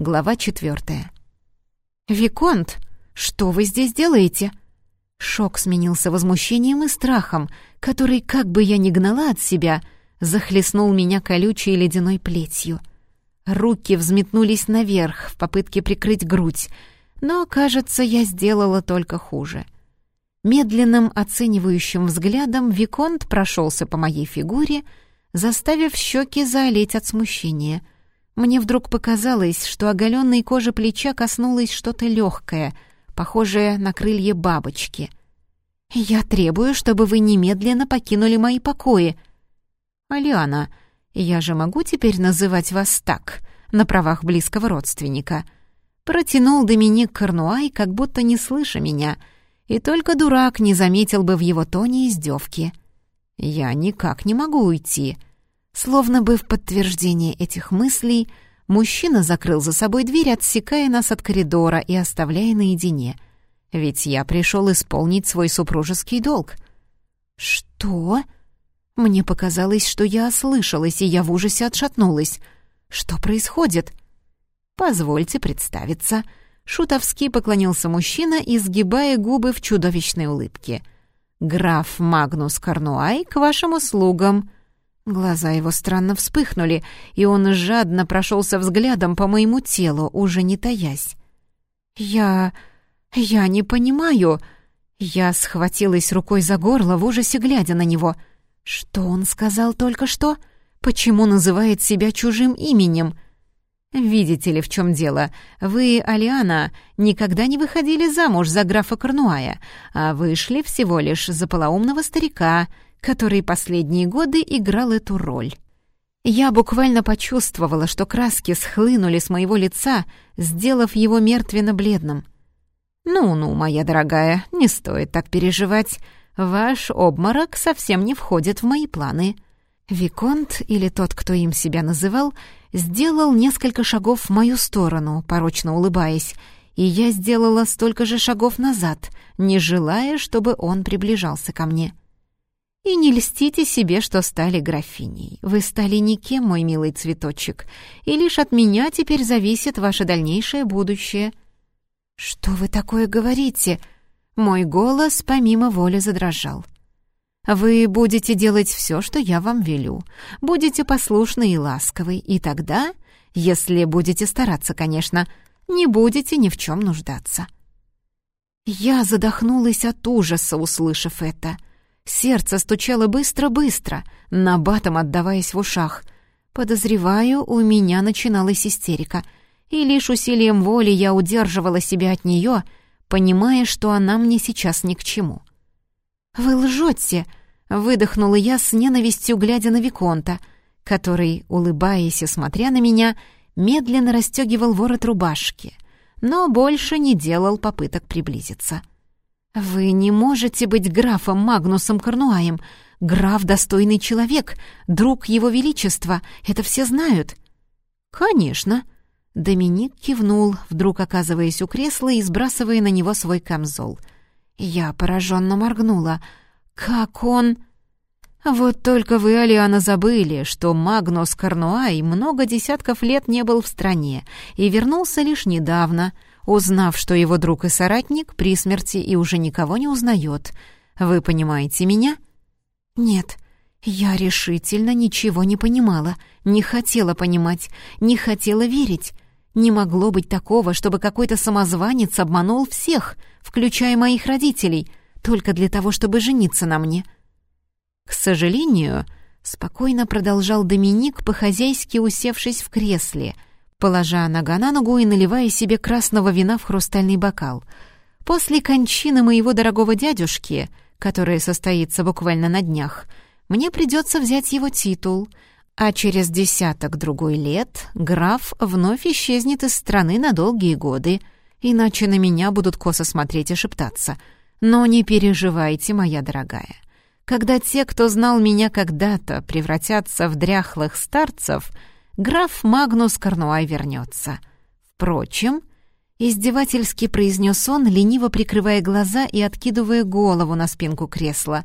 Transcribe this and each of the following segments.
Глава четвертая. «Виконт, что вы здесь делаете?» Шок сменился возмущением и страхом, который, как бы я ни гнала от себя, захлестнул меня колючей ледяной плетью. Руки взметнулись наверх в попытке прикрыть грудь, но, кажется, я сделала только хуже. Медленным оценивающим взглядом Виконт прошелся по моей фигуре, заставив щеки заолеть от смущения — мне вдруг показалось, что оголенной кожи плеча коснулось что-то легкое, похожее на крылья бабочки. «Я требую, чтобы вы немедленно покинули мои покои». «Алиана, я же могу теперь называть вас так, на правах близкого родственника?» Протянул Доминик Корнуай, как будто не слыша меня, и только дурак не заметил бы в его тоне издевки. «Я никак не могу уйти», Словно бы в подтверждение этих мыслей, мужчина закрыл за собой дверь, отсекая нас от коридора и оставляя наедине. Ведь я пришел исполнить свой супружеский долг. «Что?» Мне показалось, что я ослышалась, и я в ужасе отшатнулась. «Что происходит?» «Позвольте представиться». Шутовски поклонился мужчина, изгибая губы в чудовищной улыбке. «Граф Магнус Корнуай к вашим услугам!» Глаза его странно вспыхнули, и он жадно прошелся взглядом по моему телу, уже не таясь. «Я... я не понимаю...» Я схватилась рукой за горло в ужасе, глядя на него. «Что он сказал только что? Почему называет себя чужим именем?» «Видите ли, в чем дело? Вы, Алиана, никогда не выходили замуж за графа Корнуая, а вышли всего лишь за полоумного старика, который последние годы играл эту роль. Я буквально почувствовала, что краски схлынули с моего лица, сделав его мертвенно-бледным. «Ну-ну, моя дорогая, не стоит так переживать. Ваш обморок совсем не входит в мои планы». Виконт, или тот, кто им себя называл, сделал несколько шагов в мою сторону, порочно улыбаясь, и я сделала столько же шагов назад, не желая, чтобы он приближался ко мне. И не льстите себе, что стали графиней. Вы стали никем, мой милый цветочек, и лишь от меня теперь зависит ваше дальнейшее будущее». «Что вы такое говорите?» Мой голос помимо воли задрожал. «Вы будете делать все, что я вам велю. Будете послушны и ласковы, и тогда, если будете стараться, конечно, не будете ни в чем нуждаться». Я задохнулась от ужаса, услышав это — Сердце стучало быстро-быстро, набатом отдаваясь в ушах. Подозреваю, у меня начиналась истерика, и лишь усилием воли я удерживала себя от нее, понимая, что она мне сейчас ни к чему. «Вы лжете!» — выдохнула я с ненавистью, глядя на Виконта, который, улыбаясь и смотря на меня, медленно расстегивал ворот рубашки, но больше не делал попыток приблизиться. «Вы не можете быть графом Магнусом Корнуаем. Граф — достойный человек, друг его величества, это все знают». «Конечно». Доминик кивнул, вдруг оказываясь у кресла и сбрасывая на него свой камзол. Я пораженно моргнула. «Как он...» «Вот только вы, Алиана, забыли, что Магнус Корнуай много десятков лет не был в стране и вернулся лишь недавно, узнав, что его друг и соратник при смерти и уже никого не узнает. Вы понимаете меня? Нет, я решительно ничего не понимала, не хотела понимать, не хотела верить. Не могло быть такого, чтобы какой-то самозванец обманул всех, включая моих родителей, только для того, чтобы жениться на мне. К сожалению, спокойно продолжал Доминик, по-хозяйски усевшись в кресле — положа нога на ногу и наливая себе красного вина в хрустальный бокал. «После кончины моего дорогого дядюшки, которая состоится буквально на днях, мне придется взять его титул, а через десяток-другой лет граф вновь исчезнет из страны на долгие годы, иначе на меня будут косо смотреть и шептаться. Но не переживайте, моя дорогая». Когда те, кто знал меня когда-то, превратятся в дряхлых старцев — граф Магнус Корнуай вернется. Впрочем, издевательски произнес он, лениво прикрывая глаза и откидывая голову на спинку кресла.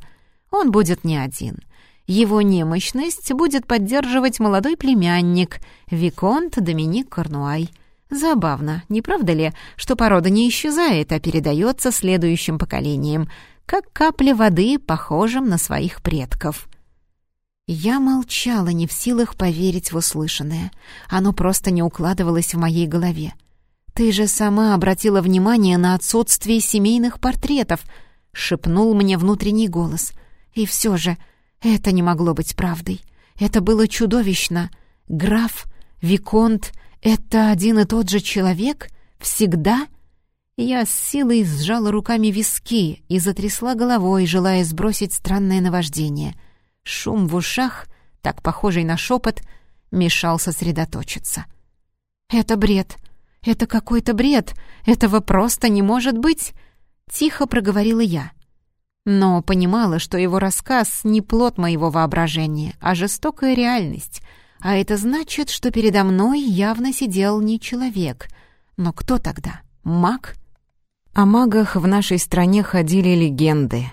Он будет не один. Его немощность будет поддерживать молодой племянник, Виконт Доминик Корнуай. Забавно, не правда ли, что порода не исчезает, а передается следующим поколениям, как капля воды, похожим на своих предков. Я молчала, не в силах поверить в услышанное. Оно просто не укладывалось в моей голове. «Ты же сама обратила внимание на отсутствие семейных портретов», — шепнул мне внутренний голос. «И все же это не могло быть правдой. Это было чудовищно. Граф, Виконт — это один и тот же человек? Всегда?» Я с силой сжала руками виски и затрясла головой, желая сбросить странное наваждение. Шум в ушах, так похожий на шепот, мешал сосредоточиться. «Это бред! Это какой-то бред! Этого просто не может быть!» — тихо проговорила я. Но понимала, что его рассказ не плод моего воображения, а жестокая реальность. А это значит, что передо мной явно сидел не человек. Но кто тогда? Маг? О магах в нашей стране ходили легенды.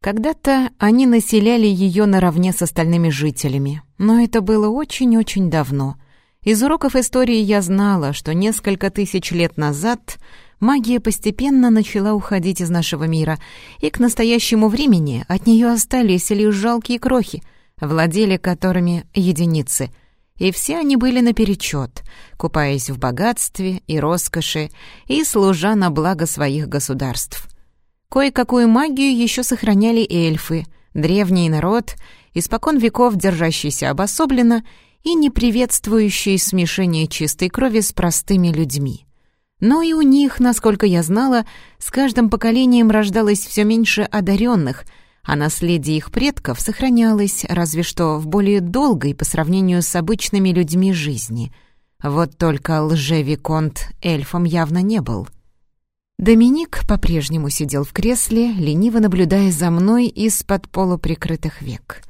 Когда-то они населяли ее наравне с остальными жителями, но это было очень-очень давно. Из уроков истории я знала, что несколько тысяч лет назад магия постепенно начала уходить из нашего мира, и к настоящему времени от нее остались лишь жалкие крохи, владели которыми единицы — и все они были наперечет, купаясь в богатстве и роскоши и служа на благо своих государств. Кое-какую магию еще сохраняли эльфы, древний народ, испокон веков держащийся обособленно и не приветствующий смешение чистой крови с простыми людьми. Но и у них, насколько я знала, с каждым поколением рождалось все меньше одаренных — а наследие их предков сохранялось разве что в более долгой по сравнению с обычными людьми жизни. Вот только лже-виконт эльфом явно не был. Доминик по-прежнему сидел в кресле, лениво наблюдая за мной из-под полуприкрытых век.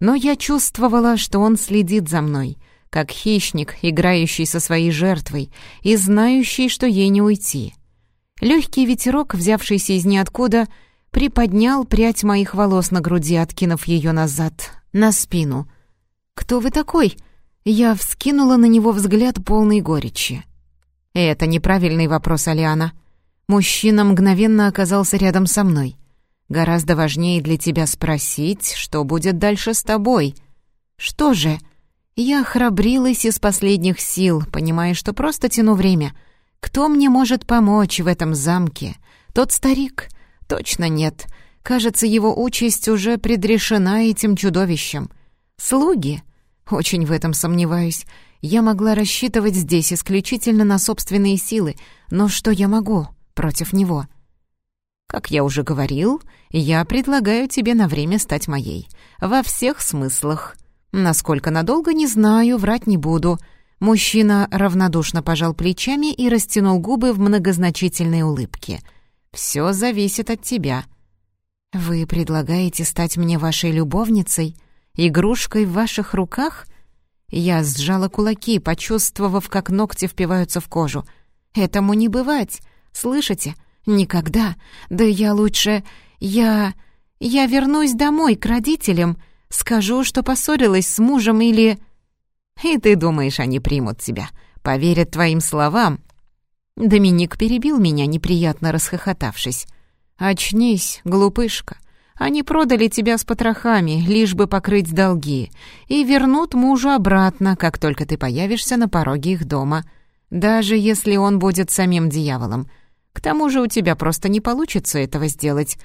Но я чувствовала, что он следит за мной, как хищник, играющий со своей жертвой и знающий, что ей не уйти. Легкий ветерок, взявшийся из ниоткуда, — приподнял прядь моих волос на груди, откинув ее назад, на спину. «Кто вы такой?» Я вскинула на него взгляд полный горечи. «Это неправильный вопрос, Алиана. Мужчина мгновенно оказался рядом со мной. Гораздо важнее для тебя спросить, что будет дальше с тобой. Что же?» Я храбрилась из последних сил, понимая, что просто тяну время. Кто мне может помочь в этом замке? Тот старик, Точно нет. Кажется, его участь уже предрешена этим чудовищем. Слуги? Очень в этом сомневаюсь. Я могла рассчитывать здесь исключительно на собственные силы, но что я могу против него? Как я уже говорил, я предлагаю тебе на время стать моей. Во всех смыслах. Насколько надолго, не знаю, врать не буду. Мужчина равнодушно пожал плечами и растянул губы в многозначительной улыбке — все зависит от тебя. Вы предлагаете стать мне вашей любовницей, игрушкой в ваших руках? Я сжала кулаки, почувствовав, как ногти впиваются в кожу. Этому не бывать, слышите? Никогда. Да я лучше... Я... Я вернусь домой к родителям, скажу, что поссорилась с мужем или... И ты думаешь, они примут тебя, поверят твоим словам, Доминик перебил меня, неприятно расхохотавшись. «Очнись, глупышка. Они продали тебя с потрохами, лишь бы покрыть долги, и вернут мужу обратно, как только ты появишься на пороге их дома, даже если он будет самим дьяволом. К тому же у тебя просто не получится этого сделать.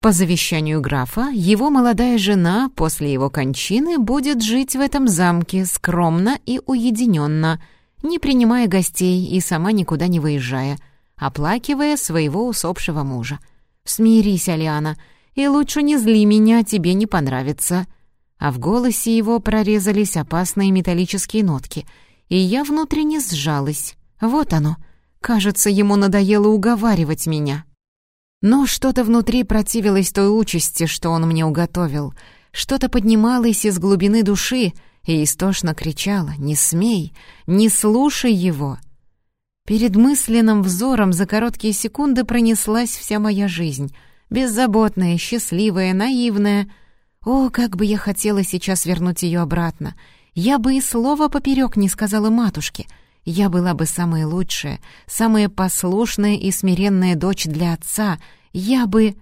По завещанию графа, его молодая жена после его кончины будет жить в этом замке скромно и уединенно — не принимая гостей и сама никуда не выезжая, оплакивая своего усопшего мужа. «Смирись, Алиана, и лучше не зли меня, тебе не понравится». А в голосе его прорезались опасные металлические нотки, и я внутренне сжалась. Вот оно. Кажется, ему надоело уговаривать меня. Но что-то внутри противилось той участи, что он мне уготовил. Что-то поднималось из глубины души, и истошно кричала «Не смей! Не слушай его!» Перед мысленным взором за короткие секунды пронеслась вся моя жизнь. Беззаботная, счастливая, наивная. О, как бы я хотела сейчас вернуть ее обратно. Я бы и слова поперек не сказала матушке. Я была бы самая лучшая, самая послушная и смиренная дочь для отца. Я бы...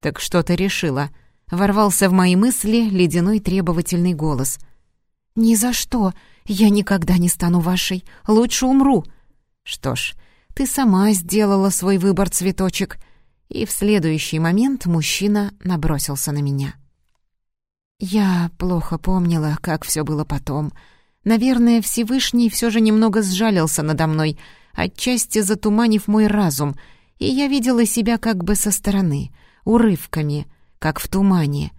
«Так что ты решила?» — ворвался в мои мысли ледяной требовательный голос. «Ни за что. Я никогда не стану вашей. Лучше умру». «Что ж, ты сама сделала свой выбор, цветочек». И в следующий момент мужчина набросился на меня. Я плохо помнила, как все было потом. Наверное, Всевышний все же немного сжалился надо мной, отчасти затуманив мой разум, и я видела себя как бы со стороны, урывками, как в тумане.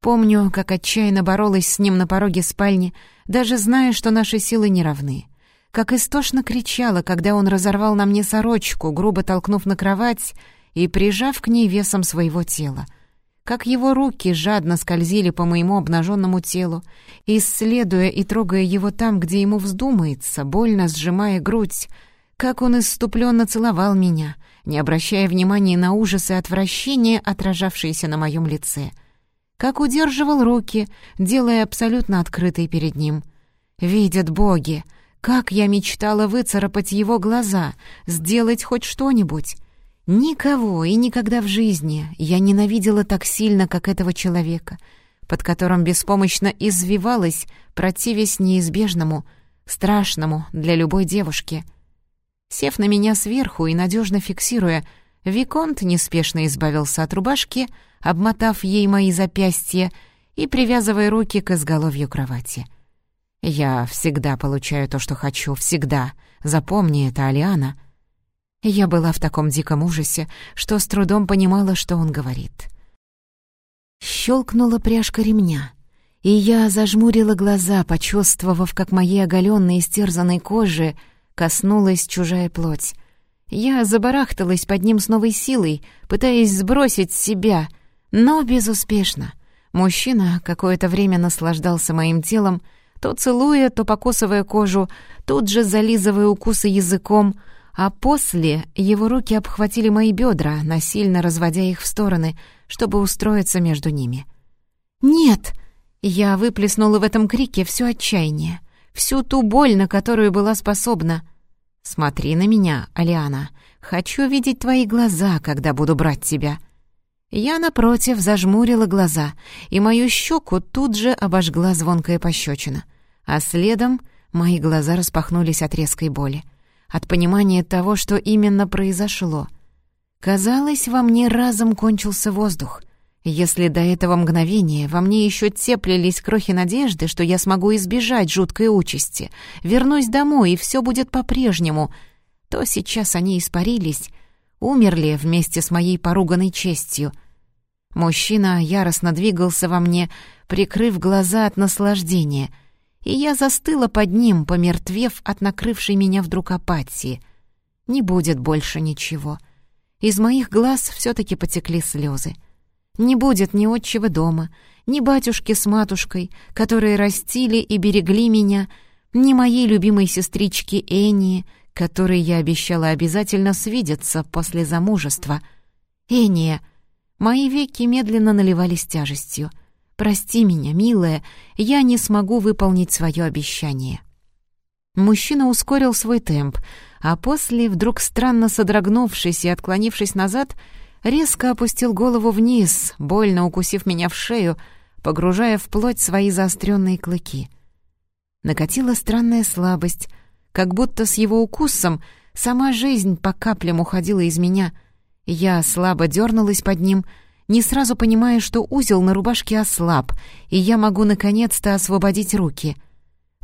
Помню, как отчаянно боролась с ним на пороге спальни, даже зная, что наши силы не равны. Как истошно кричала, когда он разорвал на мне сорочку, грубо толкнув на кровать и прижав к ней весом своего тела — как его руки жадно скользили по моему обнаженному телу, исследуя и трогая его там, где ему вздумается, больно сжимая грудь, как он исступленно целовал меня, не обращая внимания на ужасы и отвращение, отражавшиеся на моем лице, как удерживал руки, делая абсолютно открытой перед ним. «Видят боги!» Как я мечтала выцарапать его глаза, сделать хоть что-нибудь. Никого и никогда в жизни я ненавидела так сильно, как этого человека, под которым беспомощно извивалась, противясь неизбежному, страшному для любой девушки. Сев на меня сверху и надежно фиксируя, Виконт неспешно избавился от рубашки, обмотав ей мои запястья и привязывая руки к изголовью кровати. «Я всегда получаю то, что хочу, всегда. Запомни это, Алиана», я была в таком диком ужасе, что с трудом понимала, что он говорит. Щелкнула пряжка ремня, и я зажмурила глаза, почувствовав, как моей оголенной истерзанной кожи коснулась чужая плоть. Я забарахталась под ним с новой силой, пытаясь сбросить с себя, но безуспешно. Мужчина какое-то время наслаждался моим телом, то целуя, то покусывая кожу, тут же зализывая укусы языком — а после его руки обхватили мои бедра, насильно разводя их в стороны, чтобы устроиться между ними. «Нет!» Я выплеснула в этом крике все отчаяние, всю ту боль, на которую была способна. «Смотри на меня, Алиана. Хочу видеть твои глаза, когда буду брать тебя». Я, напротив, зажмурила глаза, и мою щеку тут же обожгла звонкая пощечина. А следом мои глаза распахнулись от резкой боли от понимания того, что именно произошло. Казалось, во мне разом кончился воздух. Если до этого мгновения во мне еще теплились крохи надежды, что я смогу избежать жуткой участи, вернусь домой, и все будет по-прежнему, то сейчас они испарились, умерли вместе с моей поруганной честью. Мужчина яростно двигался во мне, прикрыв глаза от наслаждения — и я застыла под ним, помертвев от накрывшей меня вдруг апатии. Не будет больше ничего. Из моих глаз все-таки потекли слезы. Не будет ни отчего дома, ни батюшки с матушкой, которые растили и берегли меня, ни моей любимой сестрички Энии, которой я обещала обязательно свидеться после замужества. Эния! Мои веки медленно наливались тяжестью — Прости меня, милая, я не смогу выполнить свое обещание». Мужчина ускорил свой темп, а после, вдруг странно содрогнувшись и отклонившись назад, резко опустил голову вниз, больно укусив меня в шею, погружая в плоть свои заостренные клыки. Накатила странная слабость, как будто с его укусом сама жизнь по каплям уходила из меня. Я слабо дернулась под ним — не сразу понимая, что узел на рубашке ослаб, и я могу наконец-то освободить руки.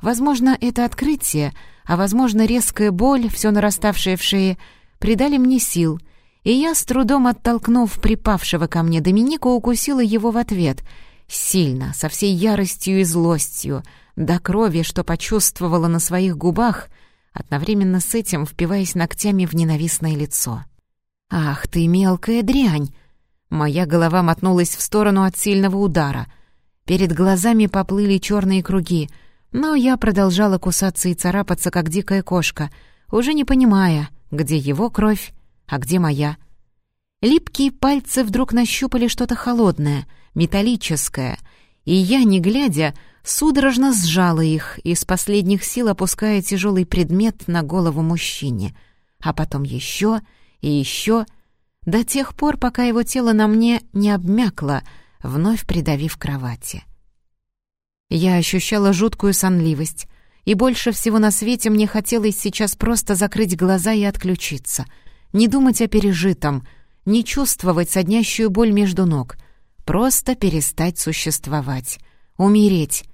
Возможно, это открытие, а возможно, резкая боль, все нараставшая в шее, придали мне сил, и я, с трудом оттолкнув припавшего ко мне Доминика, укусила его в ответ, сильно, со всей яростью и злостью, до крови, что почувствовала на своих губах, одновременно с этим впиваясь ногтями в ненавистное лицо. «Ах ты, мелкая дрянь!» Моя голова мотнулась в сторону от сильного удара. Перед глазами поплыли черные круги, но я продолжала кусаться и царапаться, как дикая кошка, уже не понимая, где его кровь, а где моя. Липкие пальцы вдруг нащупали что-то холодное, металлическое, и я, не глядя, судорожно сжала их, из последних сил опуская тяжелый предмет на голову мужчине, а потом еще и еще, до тех пор, пока его тело на мне не обмякло, вновь придавив кровати. Я ощущала жуткую сонливость, и больше всего на свете мне хотелось сейчас просто закрыть глаза и отключиться, не думать о пережитом, не чувствовать соднящую боль между ног, просто перестать существовать, умереть.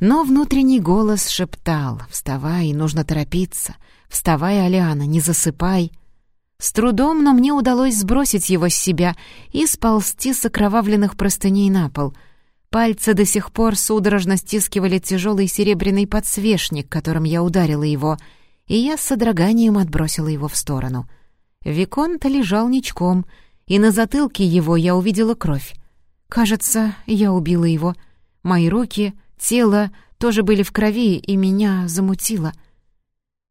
Но внутренний голос шептал «Вставай, нужно торопиться! Вставай, Алиана, не засыпай!» С трудом, но мне удалось сбросить его с себя и сползти с окровавленных простыней на пол. Пальцы до сих пор судорожно стискивали тяжелый серебряный подсвечник, которым я ударила его, и я с содроганием отбросила его в сторону. Виконт лежал ничком, и на затылке его я увидела кровь. Кажется, я убила его. Мои руки, тело тоже были в крови, и меня замутило.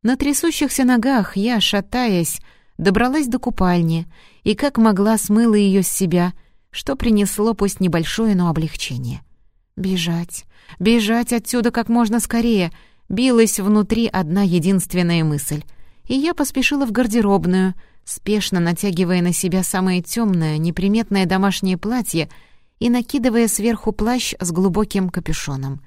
На трясущихся ногах я, шатаясь, добралась до купальни и как могла смыла ее с себя, что принесло пусть небольшое, но облегчение. Бежать, бежать отсюда как можно скорее, билась внутри одна единственная мысль. И я поспешила в гардеробную, спешно натягивая на себя самое темное, неприметное домашнее платье и накидывая сверху плащ с глубоким капюшоном.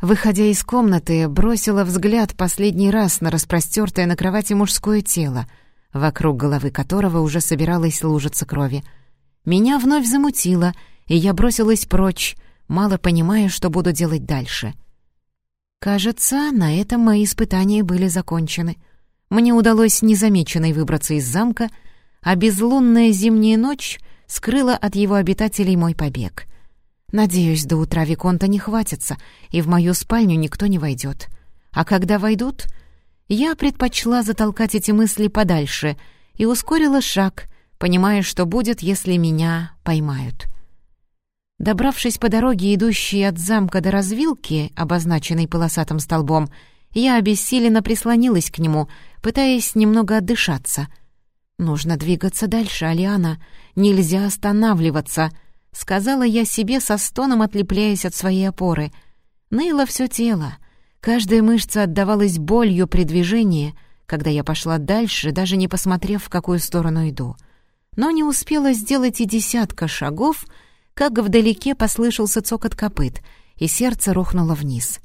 Выходя из комнаты, бросила взгляд последний раз на распростертое на кровати мужское тело — вокруг головы которого уже собиралась лужица крови. Меня вновь замутило, и я бросилась прочь, мало понимая, что буду делать дальше. Кажется, на этом мои испытания были закончены. Мне удалось незамеченной выбраться из замка, а безлунная зимняя ночь скрыла от его обитателей мой побег. Надеюсь, до утра Виконта не хватится, и в мою спальню никто не войдет. А когда войдут, я предпочла затолкать эти мысли подальше и ускорила шаг, понимая, что будет, если меня поймают. Добравшись по дороге, идущей от замка до развилки, обозначенной полосатым столбом, я обессиленно прислонилась к нему, пытаясь немного отдышаться. «Нужно двигаться дальше, Алиана. Нельзя останавливаться», — сказала я себе со стоном, отлепляясь от своей опоры. Ныло все тело — Каждая мышца отдавалась болью при движении, когда я пошла дальше, даже не посмотрев, в какую сторону иду. Но не успела сделать и десятка шагов, как вдалеке послышался цокот копыт, и сердце рухнуло вниз.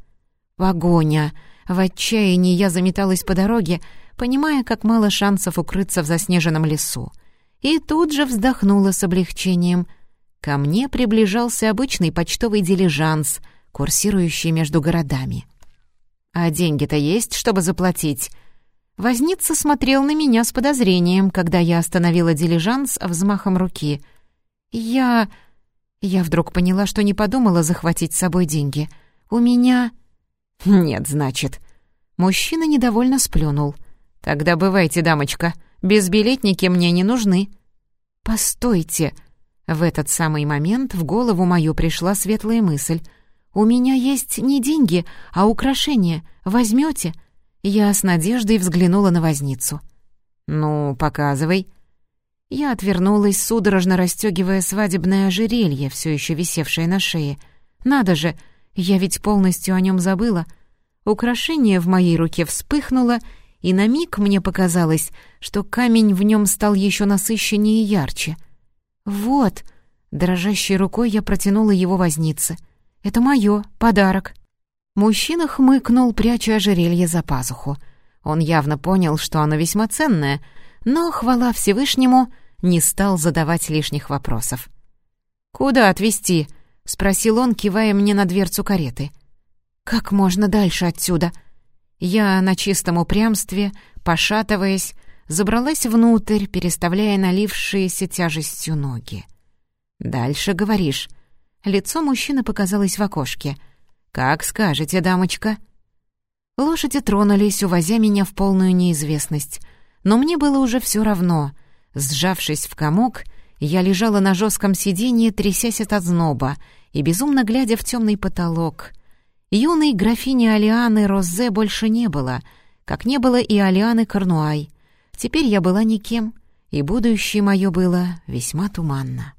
Погоня! В отчаянии я заметалась по дороге, понимая, как мало шансов укрыться в заснеженном лесу. И тут же вздохнула с облегчением. Ко мне приближался обычный почтовый дилижанс, курсирующий между городами. «А деньги-то есть, чтобы заплатить?» Возница смотрел на меня с подозрением, когда я остановила дилижанс взмахом руки. «Я...» Я вдруг поняла, что не подумала захватить с собой деньги. «У меня...» «Нет, значит...» Мужчина недовольно сплюнул. «Тогда бывайте, дамочка, безбилетники мне не нужны». «Постойте!» В этот самый момент в голову мою пришла светлая мысль — «У меня есть не деньги, а украшения. Возьмете?» Я с надеждой взглянула на возницу. «Ну, показывай». Я отвернулась, судорожно расстегивая свадебное ожерелье, все еще висевшее на шее. «Надо же, я ведь полностью о нем забыла». Украшение в моей руке вспыхнуло, и на миг мне показалось, что камень в нем стал еще насыщеннее и ярче. «Вот!» — дрожащей рукой я протянула его вознице — это мое, подарок». Мужчина хмыкнул, пряча ожерелье за пазуху. Он явно понял, что оно весьма ценное, но, хвала Всевышнему, не стал задавать лишних вопросов. «Куда отвезти?» — спросил он, кивая мне на дверцу кареты. «Как можно дальше отсюда?» Я на чистом упрямстве, пошатываясь, забралась внутрь, переставляя налившиеся тяжестью ноги. «Дальше, говоришь?» Лицо мужчины показалось в окошке. «Как скажете, дамочка». Лошади тронулись, увозя меня в полную неизвестность. Но мне было уже все равно. Сжавшись в комок, я лежала на жестком сиденье, трясясь от озноба и безумно глядя в темный потолок. Юной графини Алианы Розе больше не было, как не было и Алианы Корнуай. Теперь я была никем, и будущее мое было весьма туманно.